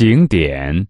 景点。